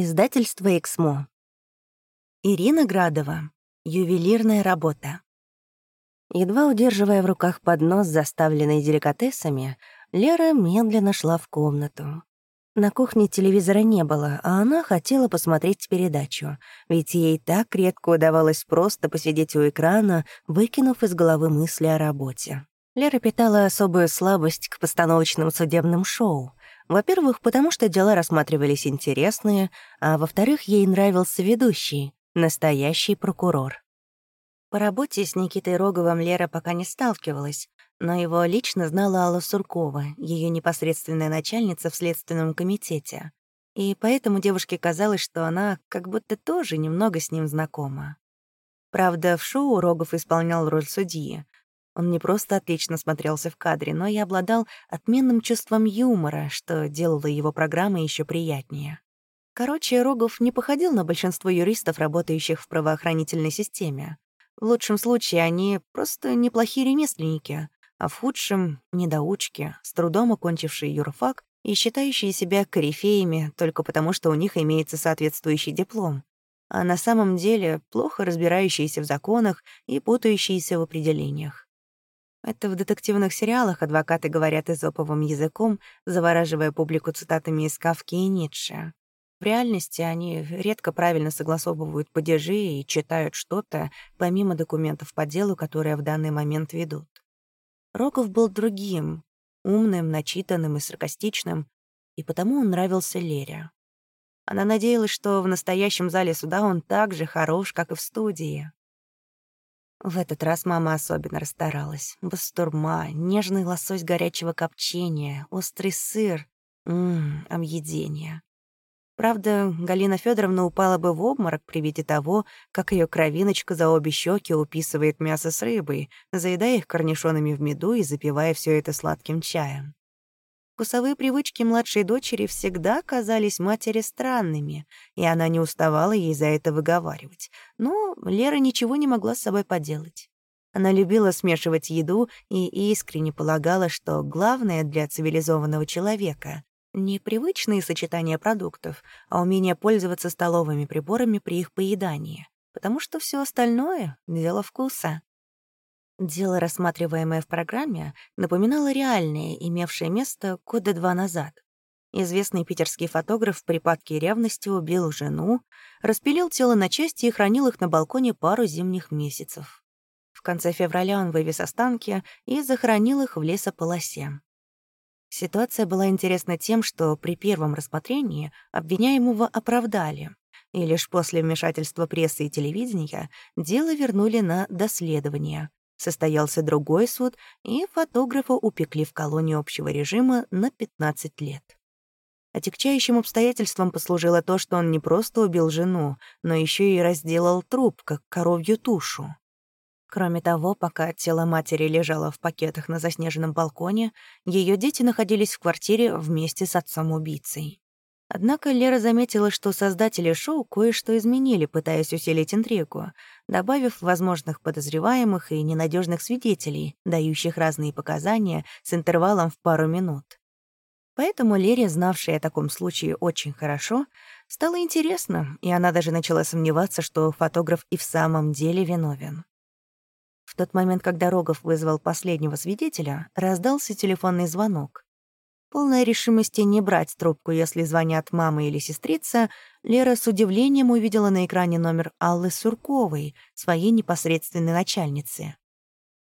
Издательство «Эксмо». Ирина Градова. Ювелирная работа. Едва удерживая в руках поднос, заставленный деликатесами, Лера медленно шла в комнату. На кухне телевизора не было, а она хотела посмотреть передачу, ведь ей так редко удавалось просто посидеть у экрана, выкинув из головы мысли о работе. Лера питала особую слабость к постановочным судебным шоу. Во-первых, потому что дела рассматривались интересные, а во-вторых, ей нравился ведущий, настоящий прокурор. По работе с Никитой Роговым Лера пока не сталкивалась, но его лично знала Алла Суркова, ее непосредственная начальница в Следственном комитете. И поэтому девушке казалось, что она как будто тоже немного с ним знакома. Правда, в шоу Рогов исполнял роль судьи, он не просто отлично смотрелся в кадре, но и обладал отменным чувством юмора, что делало его программы еще приятнее. Короче, Рогов не походил на большинство юристов, работающих в правоохранительной системе. В лучшем случае они просто неплохие ремесленники, а в худшем — недоучки, с трудом окончившие юрфак и считающие себя корифеями только потому, что у них имеется соответствующий диплом, а на самом деле плохо разбирающиеся в законах и путающиеся в определениях. Это в детективных сериалах адвокаты говорят изоповым языком, завораживая публику цитатами из Кавки и Ницше. В реальности они редко правильно согласовывают падежи и читают что-то, помимо документов по делу, которые в данный момент ведут. Роков был другим, умным, начитанным и саркастичным, и потому он нравился Лере. Она надеялась, что в настоящем зале суда он так же хорош, как и в студии. В этот раз мама особенно расстаралась. Бастурма, нежный лосось горячего копчения, острый сыр. Ммм, объедение. Правда, Галина Федоровна упала бы в обморок при виде того, как ее кровиночка за обе щеки уписывает мясо с рыбой, заедая их корнишонами в меду и запивая все это сладким чаем. Вкусовые привычки младшей дочери всегда казались матери странными, и она не уставала ей за это выговаривать. Но Лера ничего не могла с собой поделать. Она любила смешивать еду и искренне полагала, что главное для цивилизованного человека — не привычные сочетания продуктов, а умение пользоваться столовыми приборами при их поедании, потому что все остальное — дело вкуса. Дело, рассматриваемое в программе, напоминало реальное, имевшее место года два назад. Известный питерский фотограф в припадке ревности убил жену, распилил тело на части и хранил их на балконе пару зимних месяцев. В конце февраля он вывез останки и захоронил их в лесополосе. Ситуация была интересна тем, что при первом рассмотрении обвиняемого оправдали, и лишь после вмешательства прессы и телевидения дело вернули на доследование, Состоялся другой суд, и фотографа упекли в колонию общего режима на 15 лет. Отягчающим обстоятельством послужило то, что он не просто убил жену, но еще и разделал труп, как коровью тушу. Кроме того, пока тело матери лежало в пакетах на заснеженном балконе, ее дети находились в квартире вместе с отцом-убийцей. Однако Лера заметила, что создатели шоу кое-что изменили, пытаясь усилить интригу, добавив возможных подозреваемых и ненадежных свидетелей, дающих разные показания с интервалом в пару минут. Поэтому Лере, знавшей о таком случае очень хорошо, стало интересно, и она даже начала сомневаться, что фотограф и в самом деле виновен. В тот момент, когда Рогов вызвал последнего свидетеля, раздался телефонный звонок. Полная решимости не брать трубку, если звонят мама или сестрица, Лера с удивлением увидела на экране номер Аллы Сурковой, своей непосредственной начальницы.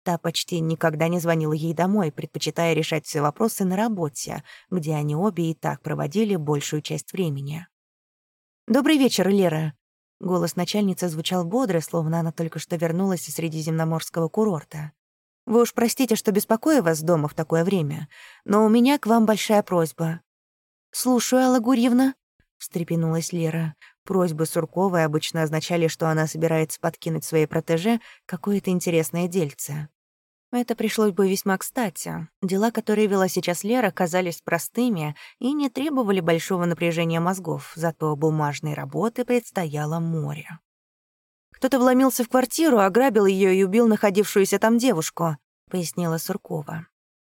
Та почти никогда не звонила ей домой, предпочитая решать все вопросы на работе, где они обе и так проводили большую часть времени. «Добрый вечер, Лера!» Голос начальницы звучал бодро, словно она только что вернулась из средиземноморского курорта. Вы уж простите, что беспокою вас дома в такое время, но у меня к вам большая просьба». «Слушаю, Алла Гурьевна», — встрепенулась Лера. Просьбы Сурковой обычно означали, что она собирается подкинуть своей протеже какое-то интересное дельце. Это пришлось бы весьма кстати. Дела, которые вела сейчас Лера, казались простыми и не требовали большого напряжения мозгов, зато бумажной работы предстояло море. Кто-то вломился в квартиру, ограбил ее и убил находившуюся там девушку», — пояснила Суркова.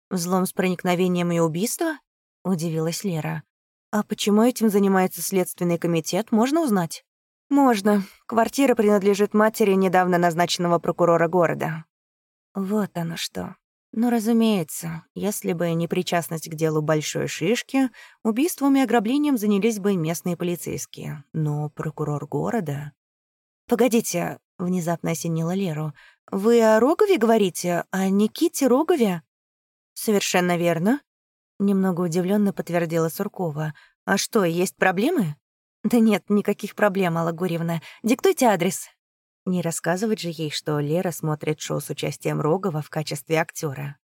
«Взлом с проникновением и убийство?» — удивилась Лера. «А почему этим занимается Следственный комитет, можно узнать?» «Можно. Квартира принадлежит матери недавно назначенного прокурора города». Вот оно что. Ну, разумеется, если бы не причастность к делу большой шишки, убийством и ограблением занялись бы местные полицейские. Но прокурор города... «Погодите», — внезапно осенила Леру, «вы о Рогове говорите? О Никите Рогове?» «Совершенно верно», — немного удивленно подтвердила Суркова. «А что, есть проблемы?» «Да нет, никаких проблем, Алла Гурьевна. Диктуйте адрес». Не рассказывать же ей, что Лера смотрит шоу с участием Рогова в качестве актера.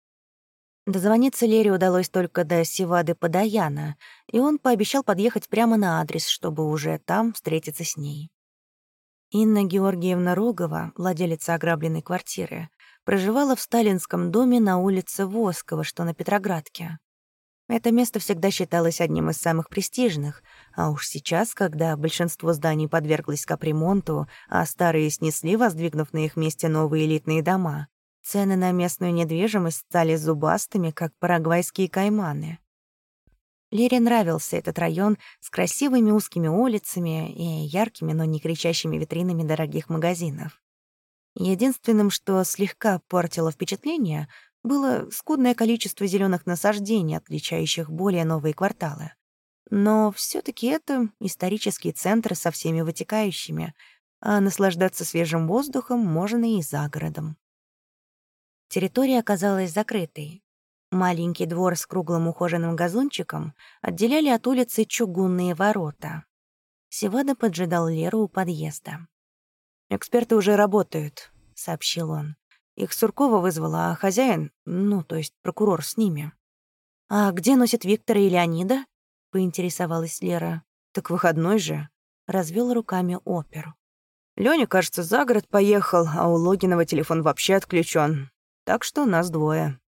Дозвониться Лере удалось только до Сивады Подаяна, и он пообещал подъехать прямо на адрес, чтобы уже там встретиться с ней. Инна Георгиевна Рогова, владелица ограбленной квартиры, проживала в сталинском доме на улице Воскова, что на Петроградке. Это место всегда считалось одним из самых престижных, а уж сейчас, когда большинство зданий подверглось капремонту, а старые снесли, воздвигнув на их месте новые элитные дома, цены на местную недвижимость стали зубастыми, как парагвайские кайманы. Лере нравился этот район с красивыми узкими улицами и яркими, но не кричащими витринами дорогих магазинов. Единственным, что слегка портило впечатление, было скудное количество зеленых насаждений, отличающих более новые кварталы. Но все таки это исторический центр со всеми вытекающими, а наслаждаться свежим воздухом можно и за городом. Территория оказалась закрытой. Маленький двор с круглым ухоженным газончиком отделяли от улицы чугунные ворота. Севада поджидал Леру у подъезда. «Эксперты уже работают», — сообщил он. Их Суркова вызвала, а хозяин, ну, то есть прокурор с ними. «А где носит Виктора и Леонида?» — поинтересовалась Лера. «Так выходной же», — развел руками опер. Лёня, кажется, за город поехал, а у Логинова телефон вообще отключен. Так что нас двое.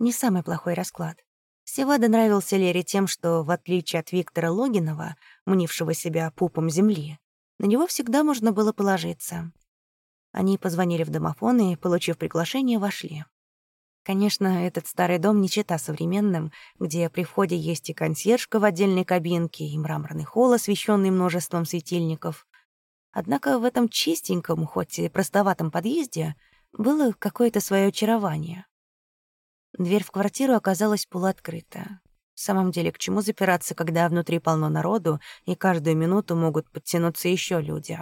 Не самый плохой расклад. Севада нравился Лере тем, что, в отличие от Виктора Логинова, мнившего себя пупом земли, на него всегда можно было положиться. Они позвонили в домофон и, получив приглашение, вошли. Конечно, этот старый дом не чета современным, где при входе есть и консьержка в отдельной кабинке, и мраморный холл, освещенный множеством светильников. Однако в этом чистеньком, хоть и простоватом подъезде, было какое-то свое очарование. Дверь в квартиру оказалась полуоткрыта. В самом деле, к чему запираться, когда внутри полно народу, и каждую минуту могут подтянуться еще люди?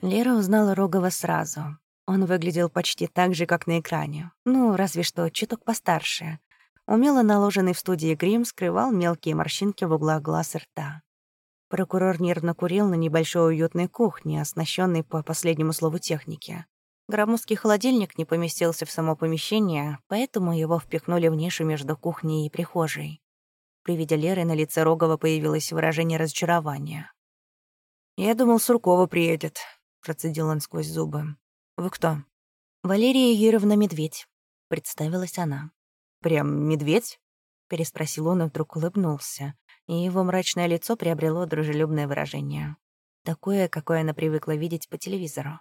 Лера узнала Рогова сразу. Он выглядел почти так же, как на экране. Ну, разве что чуток постарше. Умело наложенный в студии грим скрывал мелкие морщинки в углах глаз и рта. Прокурор нервно курил на небольшой уютной кухне, оснащенной по последнему слову техники. Громоздкий холодильник не поместился в само помещение, поэтому его впихнули в нишу между кухней и прихожей. При виде Леры на лице Рогова появилось выражение разочарования. «Я думал, Суркова приедет», процедил он сквозь зубы. «Вы кто?» «Валерия Юрьевна Медведь», — представилась она. «Прям медведь?» — переспросил он и вдруг улыбнулся, и его мрачное лицо приобрело дружелюбное выражение. Такое, какое она привыкла видеть по телевизору.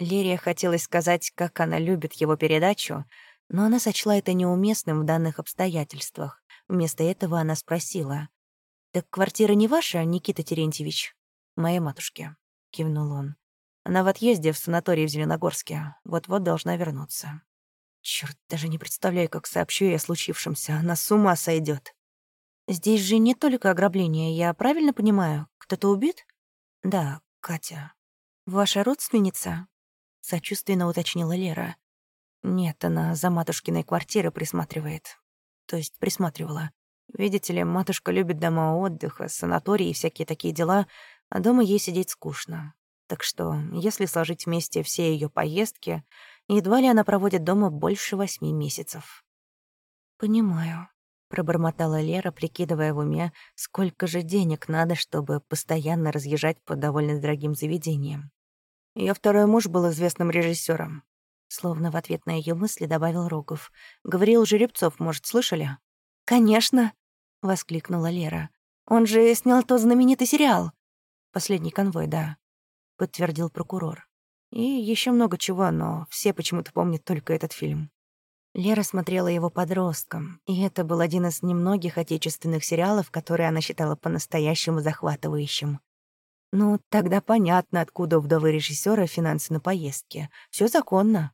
Лерия хотелось сказать, как она любит его передачу, но она сочла это неуместным в данных обстоятельствах. Вместо этого она спросила. «Так квартира не ваша, Никита Терентьевич?» «Моей матушки», — кивнул он. «Она в отъезде в санатории в Зеленогорске. Вот-вот должна вернуться». Черт, даже не представляю, как сообщу ей о случившемся. Она с ума сойдет. «Здесь же не только ограбление, я правильно понимаю? Кто-то убит?» «Да, Катя». «Ваша родственница?» — сочувственно уточнила Лера. «Нет, она за матушкиной квартирой присматривает. То есть присматривала. Видите ли, матушка любит дома отдыха, санатории и всякие такие дела, а дома ей сидеть скучно. Так что, если сложить вместе все ее поездки, едва ли она проводит дома больше восьми месяцев. «Понимаю», — пробормотала Лера, прикидывая в уме, сколько же денег надо, чтобы постоянно разъезжать по довольно дорогим заведениям. Ее второй муж был известным режиссером. Словно в ответ на ее мысли добавил Рогов. «Говорил Жеребцов, может, слышали?» «Конечно!» — воскликнула Лера. «Он же снял тот знаменитый сериал. Последний конвой, да», — подтвердил прокурор. «И еще много чего, но все почему-то помнят только этот фильм». Лера смотрела его подростком, и это был один из немногих отечественных сериалов, которые она считала по-настоящему захватывающим. Ну, тогда понятно, откуда у вдовы режиссера финансы на поездки. Все законно.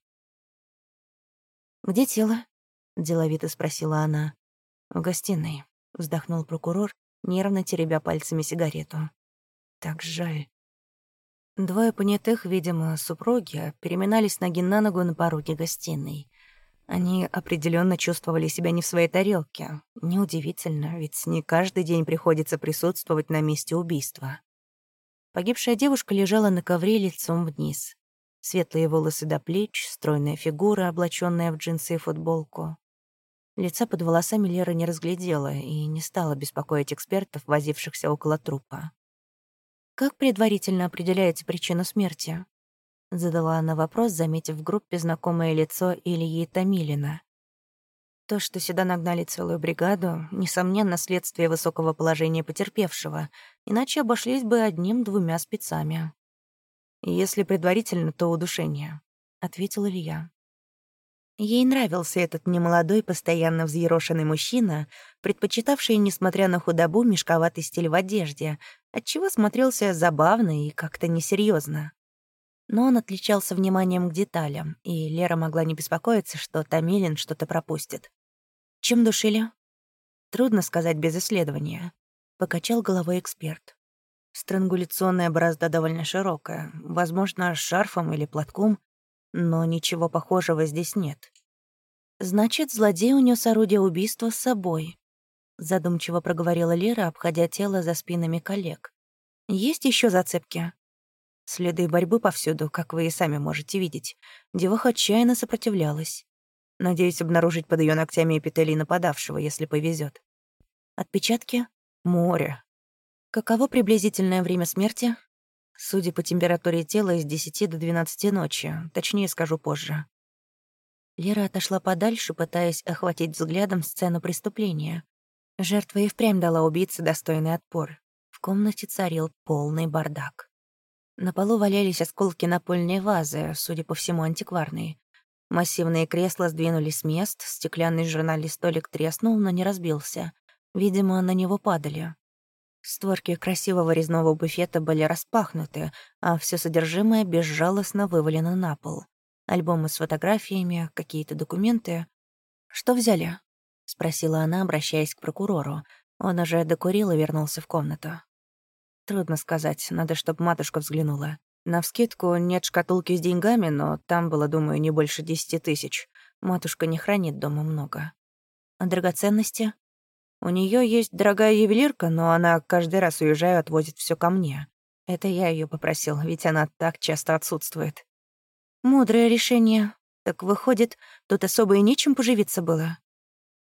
«Где тело?» — деловито спросила она. «В гостиной», — вздохнул прокурор, нервно теребя пальцами сигарету. «Так жаль». Двое понятых, видимо, супруги, переминались ноги на ногу на пороге гостиной. Они определенно чувствовали себя не в своей тарелке. Неудивительно, ведь не каждый день приходится присутствовать на месте убийства. Погибшая девушка лежала на ковре лицом вниз. Светлые волосы до плеч, стройная фигура, облаченная в джинсы и футболку. Лица под волосами Лера не разглядела и не стала беспокоить экспертов, возившихся около трупа. «Как предварительно определяете причину смерти?» Задала она вопрос, заметив в группе знакомое лицо Ильи Томилина. То, что сюда нагнали целую бригаду, несомненно, следствие высокого положения потерпевшего, иначе обошлись бы одним-двумя спецами. «Если предварительно, то удушение», — ответил Илья. Ей нравился этот немолодой, постоянно взъерошенный мужчина, предпочитавший, несмотря на худобу, мешковатый стиль в одежде, отчего смотрелся забавно и как-то несерьезно. Но он отличался вниманием к деталям, и Лера могла не беспокоиться, что Томилин что-то пропустит. «Чем душили?» «Трудно сказать без исследования», — покачал головой эксперт. Странгуляционная борозда довольно широкая, возможно, шарфом или платком, но ничего похожего здесь нет. «Значит, злодей унес орудие убийства с собой», — задумчиво проговорила Лера, обходя тело за спинами коллег. «Есть еще зацепки?» Следы борьбы повсюду, как вы и сами можете видеть. Деваха отчаянно сопротивлялась. Надеюсь обнаружить под ее ногтями эпителий нападавшего, если повезет. Отпечатки? Море. Каково приблизительное время смерти? Судя по температуре тела, с 10 до 12 ночи. Точнее скажу позже. Лера отошла подальше, пытаясь охватить взглядом сцену преступления. Жертва и впрямь дала убийце достойный отпор. В комнате царил полный бардак. На полу валялись осколки напольной вазы, судя по всему, антикварные. Массивные кресла сдвинулись с мест, стеклянный журнальный столик треснул, но не разбился. Видимо, на него падали. Створки красивого резного буфета были распахнуты, а все содержимое безжалостно вывалено на пол. Альбомы с фотографиями, какие-то документы. «Что взяли?» — спросила она, обращаясь к прокурору. Он уже докурил и вернулся в комнату. Трудно сказать, надо, чтобы матушка взглянула. Навскидку нет шкатулки с деньгами, но там было, думаю, не больше десяти тысяч. Матушка не хранит дома много. А драгоценности? У нее есть дорогая ювелирка, но она каждый раз, уезжая, отвозит все ко мне. Это я ее попросил, ведь она так часто отсутствует. Мудрое решение. Так выходит, тут особо и нечем поживиться было.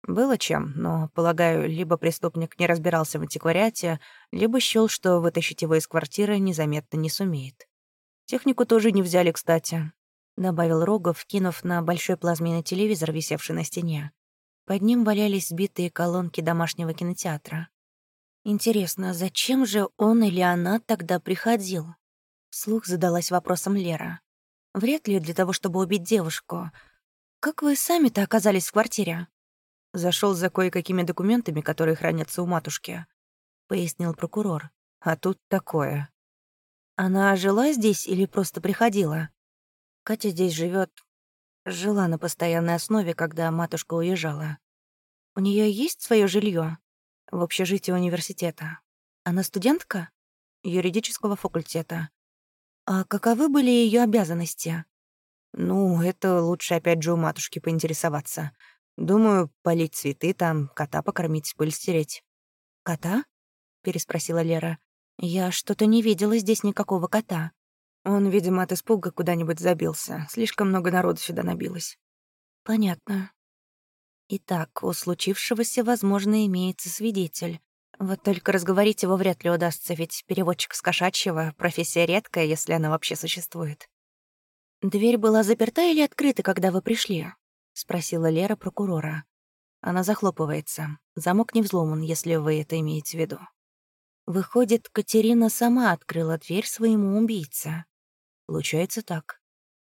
Было чем, но, полагаю, либо преступник не разбирался в антиквариате, либо счёл, что вытащить его из квартиры незаметно не сумеет. Технику тоже не взяли, кстати, — добавил Рогов, кинув на большой плазменный телевизор, висевший на стене. Под ним валялись сбитые колонки домашнего кинотеатра. Интересно, зачем же он или она тогда приходил? Вслух задалась вопросом Лера. Вряд ли для того, чтобы убить девушку. Как вы сами-то оказались в квартире? Зашел за кое-какими документами, которые хранятся у матушки», — пояснил прокурор. «А тут такое». «Она жила здесь или просто приходила?» «Катя здесь живет. Жила на постоянной основе, когда матушка уезжала. У нее есть свое жилье в общежитии университета. Она студентка юридического факультета. А каковы были ее обязанности? Ну, это лучше опять же у матушки поинтересоваться. Думаю, полить цветы там, кота покормить, пыль стереть». «Кота?» — переспросила Лера. «Я что-то не видела здесь никакого кота». Он, видимо, от испуга куда-нибудь забился. Слишком много народу сюда набилось. «Понятно. Итак, у случившегося, возможно, имеется свидетель. Вот только разговорить его вряд ли удастся, ведь переводчик с кошачьего — профессия редкая, если она вообще существует. Дверь была заперта или открыта, когда вы пришли? — спросила Лера прокурора. Она захлопывается. Замок не взломан, если вы это имеете в виду. Выходит, Катерина сама открыла дверь своему убийце. Получается так.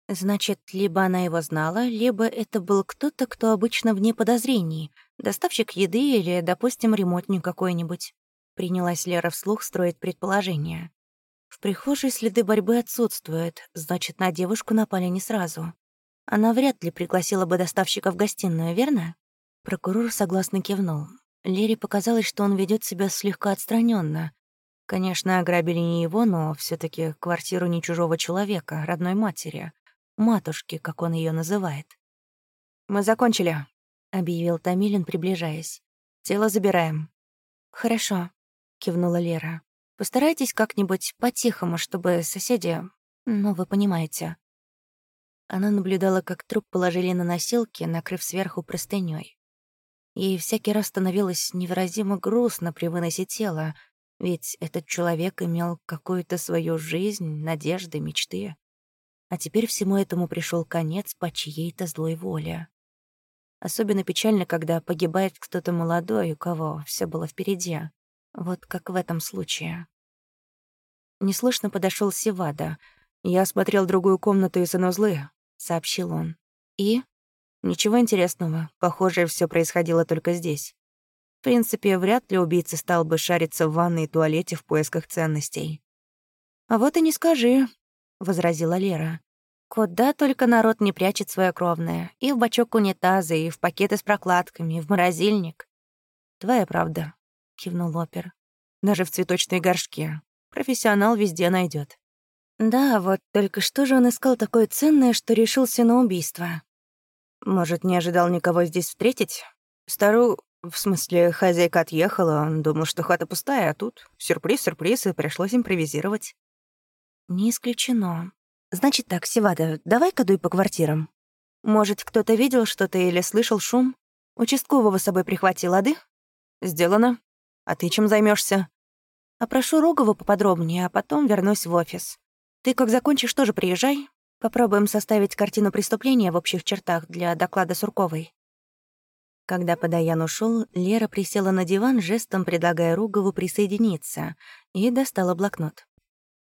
Значит, либо она его знала, либо это был кто-то, кто обычно вне подозрений, доставщик еды или, допустим, ремонтник какой-нибудь. Принялась Лера вслух строить предположение. В прихожей следы борьбы отсутствуют, значит, на девушку напали не сразу. Она вряд ли пригласила бы доставщика в гостиную, верно? Прокурор согласно кивнул. Лере показалось, что он ведет себя слегка отстраненно. Конечно, ограбили не его, но все таки квартиру не чужого человека, родной матери матушки, как он ее называет. «Мы закончили», — объявил Томилин, приближаясь. «Тело забираем». «Хорошо», — кивнула Лера. «Постарайтесь как-нибудь по-тихому, чтобы соседи... Ну, вы понимаете». Она наблюдала, как труп положили на носилки, накрыв сверху простынёй. Ей всякий раз становилось невыразимо грустно при выносе тела, ведь этот человек имел какую-то свою жизнь, надежды, мечты. А теперь всему этому пришел конец по чьей-то злой воле. Особенно печально, когда погибает кто-то молодой, у кого все было впереди. Вот как в этом случае. Неслышно подошел Севада. «Я осмотрел другую комнату и санузлы», — сообщил он. «И?» «Ничего интересного. Похоже, все происходило только здесь. В принципе, вряд ли убийца стал бы шариться в ванной и туалете в поисках ценностей». «А вот и не скажи», возразила Лера. Куда только народ не прячет свое кровное. И в бачок унитаза, и в пакеты с прокладками, и в морозильник. Твоя правда, кивнул опер. Даже в цветочной горшке. Профессионал везде найдет. Да, вот только что же он искал такое ценное, что решился на убийство? Может, не ожидал никого здесь встретить? Стару... В смысле, хозяйка отъехала, думал, что хата пустая, а тут сюрприз-сюрприз, и пришлось импровизировать. «Не исключено. Значит так, Севада, давай-ка дуй по квартирам. Может, кто-то видел что-то или слышал шум? Участкового с собой прихвати, лады?» «Сделано. А ты чем займешься? «Опрошу Рогова поподробнее, а потом вернусь в офис. Ты, как закончишь, тоже приезжай. Попробуем составить картину преступления в общих чертах для доклада Сурковой». Когда Подаян ушел, Лера присела на диван, жестом предлагая Ругову присоединиться, и достала блокнот.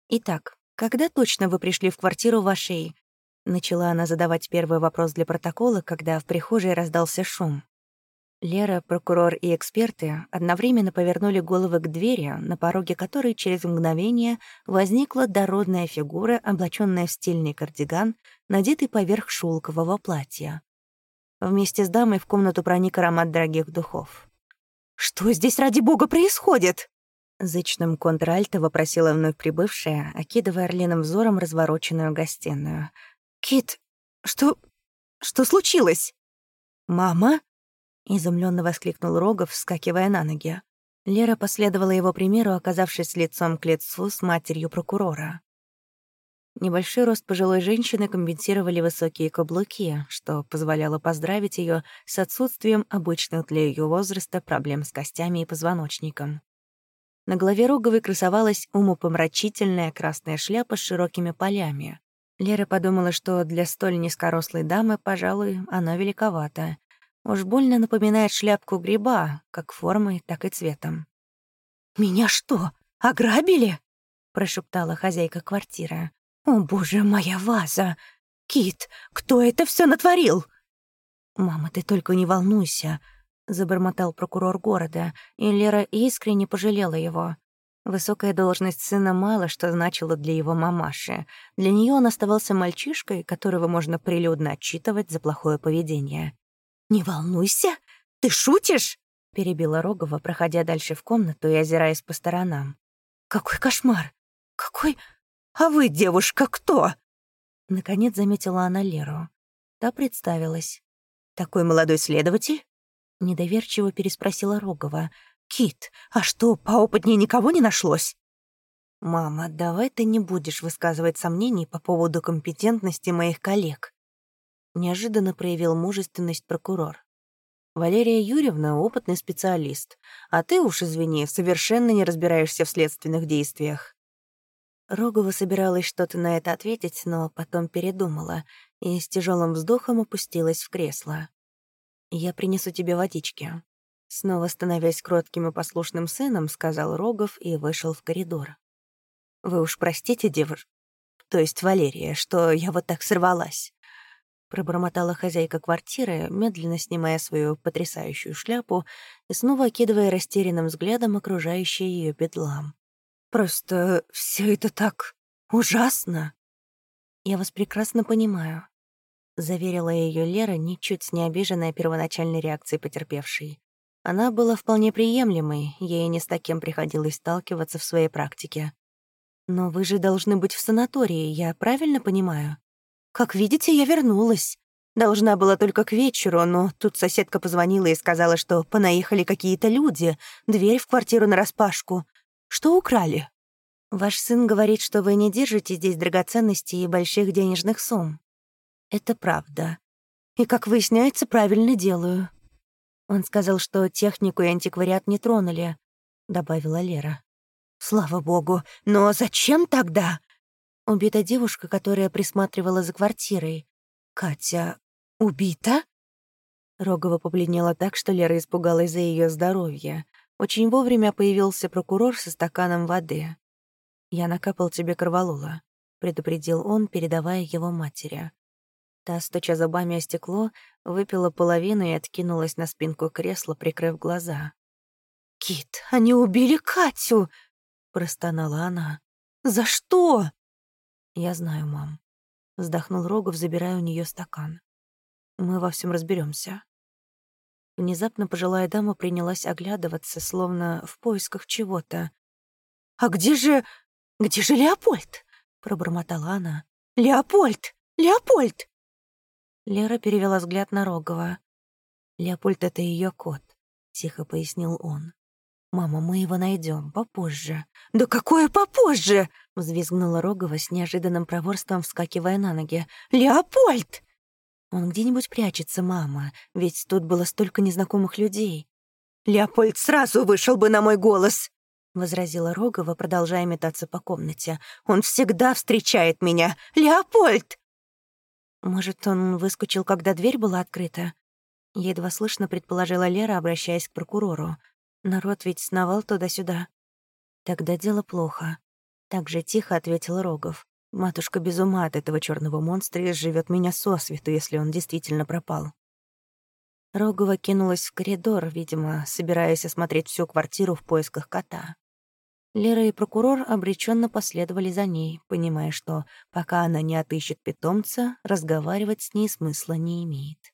«Итак, «Когда точно вы пришли в квартиру вашей?» Начала она задавать первый вопрос для протокола, когда в прихожей раздался шум. Лера, прокурор и эксперты одновременно повернули головы к двери, на пороге которой через мгновение возникла дородная фигура, облаченная в стильный кардиган, надетый поверх шелкового платья. Вместе с дамой в комнату проник аромат дорогих духов. «Что здесь, ради бога, происходит?» Зычным контральто вопросила вновь прибывшая, окидывая орлиным взором развороченную гостиную. «Кит, что... что случилось?» «Мама?» — изумленно воскликнул Рогов, вскакивая на ноги. Лера последовала его примеру, оказавшись лицом к лицу с матерью прокурора. Небольшой рост пожилой женщины компенсировали высокие каблуки, что позволяло поздравить ее с отсутствием обычных для ее возраста проблем с костями и позвоночником. На голове Роговой красовалась умопомрачительная красная шляпа с широкими полями. Лера подумала, что для столь низкорослой дамы, пожалуй, она великовата. Уж больно напоминает шляпку гриба, как формой, так и цветом. «Меня что, ограбили?» — прошептала хозяйка квартиры. «О, боже, моя ваза! Кит, кто это все натворил?» «Мама, ты только не волнуйся. — забормотал прокурор города, и Лера искренне пожалела его. Высокая должность сына мало что значила для его мамаши. Для нее он оставался мальчишкой, которого можно прилюдно отчитывать за плохое поведение. «Не волнуйся! Ты шутишь?» — перебила Рогова, проходя дальше в комнату и озираясь по сторонам. «Какой кошмар! Какой... А вы, девушка, кто?» Наконец заметила она Леру. Та представилась. «Такой молодой следователь?» Недоверчиво переспросила Рогова. «Кит, а что, поопытнее никого не нашлось?» «Мама, давай ты не будешь высказывать сомнений по поводу компетентности моих коллег», неожиданно проявил мужественность прокурор. «Валерия Юрьевна — опытный специалист, а ты уж, извини, совершенно не разбираешься в следственных действиях». Рогова собиралась что-то на это ответить, но потом передумала и с тяжелым вздохом опустилась в кресло. «Я принесу тебе водички». Снова становясь кротким и послушным сыном, сказал Рогов и вышел в коридор. «Вы уж простите, девуш...» то есть Валерия, что я вот так сорвалась. Пробормотала хозяйка квартиры, медленно снимая свою потрясающую шляпу и снова окидывая растерянным взглядом окружающий ее бедлам. «Просто все это так ужасно!» «Я вас прекрасно понимаю», — заверила ее Лера, ничуть не обиженная первоначальной реакцией потерпевшей. Она была вполне приемлемой, ей не с таким приходилось сталкиваться в своей практике. «Но вы же должны быть в санатории, я правильно понимаю?» «Как видите, я вернулась. Должна была только к вечеру, но тут соседка позвонила и сказала, что понаехали какие-то люди, дверь в квартиру нараспашку. Что украли?» «Ваш сын говорит, что вы не держите здесь драгоценностей и больших денежных сумм». «Это правда. И, как выясняется, правильно делаю. Он сказал, что технику и антиквариат не тронули, добавила Лера. Слава богу, но зачем тогда? Убита девушка, которая присматривала за квартирой. Катя убита? Рогова побледнела так, что Лера испугалась за ее здоровье. Очень вовремя появился прокурор со стаканом воды. «Я накапал тебе корвалола», — предупредил он, передавая его матери. Та, стуча зубами о стекло, выпила половину и откинулась на спинку кресла, прикрыв глаза. «Кит, они убили Катю!» — простонала она. «За что?» «Я знаю, мам», — вздохнул Рогов, забирая у нее стакан. «Мы во всем разберемся. Внезапно пожилая дама принялась оглядываться, словно в поисках чего-то. «А где же... где же Леопольд?» — пробормотала она. «Леопольд! Леопольд!» Лера перевела взгляд на Рогова. «Леопольд — это ее кот», — тихо пояснил он. «Мама, мы его найдем попозже». «Да какое попозже?» — взвизгнула Рогова с неожиданным проворством, вскакивая на ноги. «Леопольд!» «Он где-нибудь прячется, мама, ведь тут было столько незнакомых людей». «Леопольд сразу вышел бы на мой голос!» — возразила Рогова, продолжая метаться по комнате. «Он всегда встречает меня! Леопольд!» Может, он выскочил, когда дверь была открыта? Едва слышно предположила Лера, обращаясь к прокурору. Народ ведь сновал туда-сюда. Тогда дело плохо. Так же тихо ответил Рогов. Матушка без ума от этого черного монстра и живет меня сосвету, если он действительно пропал. Рогова кинулась в коридор, видимо, собираясь осмотреть всю квартиру в поисках кота. Лера и прокурор обреченно последовали за ней, понимая, что пока она не отыщет питомца, разговаривать с ней смысла не имеет.